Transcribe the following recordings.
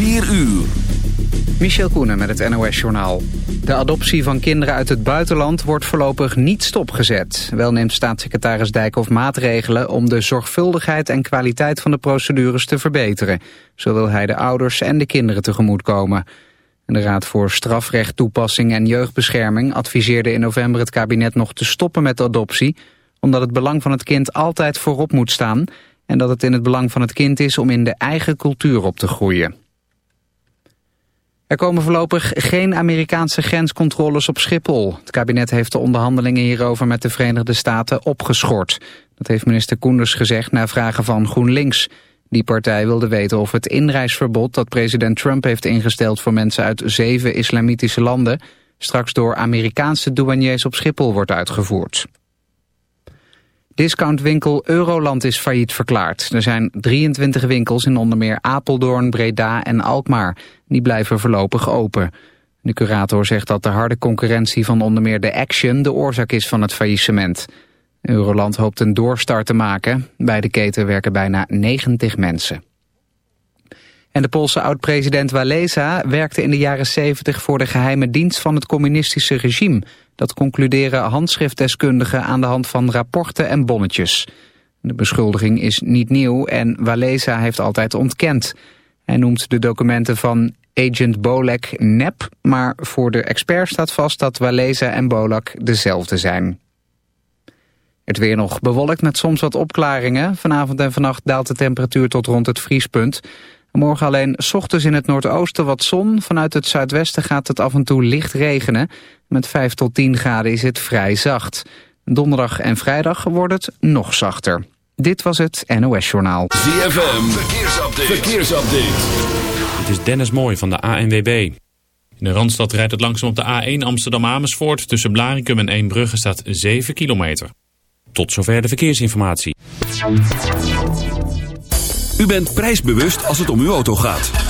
4 uur. Michel Koenen met het NOS-journaal. De adoptie van kinderen uit het buitenland wordt voorlopig niet stopgezet. Wel neemt staatssecretaris Dijkhoff maatregelen om de zorgvuldigheid en kwaliteit van de procedures te verbeteren. Zo wil hij de ouders en de kinderen tegemoetkomen. De Raad voor Strafrecht, Toepassing en Jeugdbescherming adviseerde in november het kabinet nog te stoppen met adoptie, omdat het belang van het kind altijd voorop moet staan en dat het in het belang van het kind is om in de eigen cultuur op te groeien. Er komen voorlopig geen Amerikaanse grenscontroles op Schiphol. Het kabinet heeft de onderhandelingen hierover met de Verenigde Staten opgeschort. Dat heeft minister Koenders gezegd na vragen van GroenLinks. Die partij wilde weten of het inreisverbod dat president Trump heeft ingesteld voor mensen uit zeven islamitische landen straks door Amerikaanse douaniers op Schiphol wordt uitgevoerd. Discountwinkel Euroland is failliet verklaard. Er zijn 23 winkels in onder meer Apeldoorn, Breda en Alkmaar. Die blijven voorlopig open. De curator zegt dat de harde concurrentie van onder meer de Action de oorzaak is van het faillissement. Euroland hoopt een doorstart te maken. Bij de keten werken bijna 90 mensen. En de Poolse oud-president Walesa werkte in de jaren 70 voor de geheime dienst van het communistische regime. Dat concluderen handschriftdeskundigen aan de hand van rapporten en bonnetjes. De beschuldiging is niet nieuw en Walesa heeft altijd ontkend. Hij noemt de documenten van agent Bolek nep, maar voor de expert staat vast dat Walesa en Bolak dezelfde zijn. Het weer nog bewolkt met soms wat opklaringen. Vanavond en vannacht daalt de temperatuur tot rond het vriespunt. Morgen alleen ochtends in het noordoosten wat zon. Vanuit het zuidwesten gaat het af en toe licht regenen. Met 5 tot 10 graden is het vrij zacht. Donderdag en vrijdag wordt het nog zachter. Dit was het NOS Journaal. ZFM, verkeersupdate. verkeersupdate. Dit is Dennis Mooij van de ANWB. In de Randstad rijdt het langzaam op de A1 Amsterdam-Amersfoort. Tussen Blarikum en Eembrugge staat 7 kilometer. Tot zover de verkeersinformatie. U bent prijsbewust als het om uw auto gaat.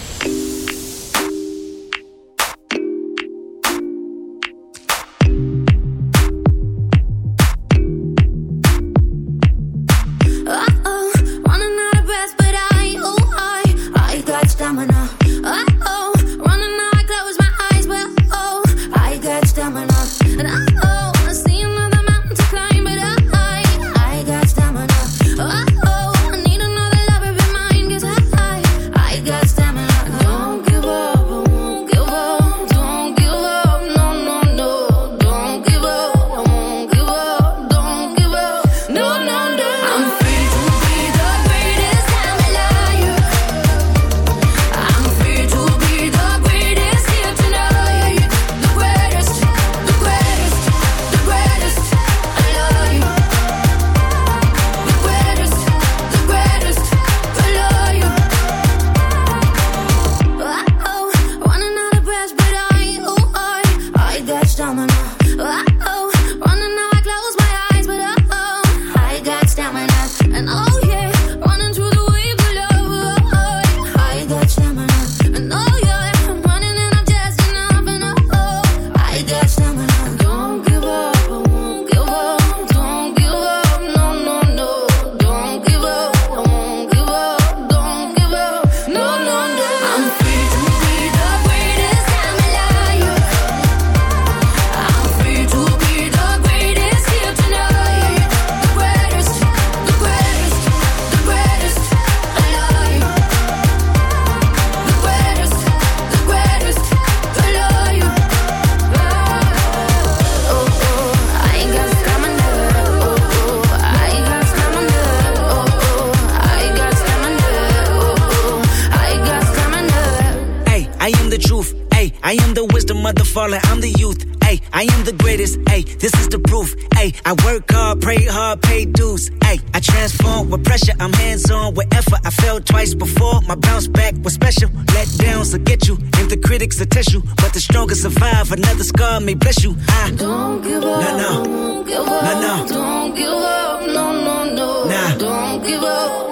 test you, but the strongest survive. Another scar may bless you. I don't give up. Nah, no. Don't give up. Nah, no. Don't give up. No, no, no. Nah. Don't give up.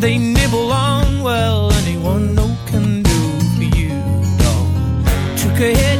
they nibble on. Well, anyone no can do for you, dog. Took a hit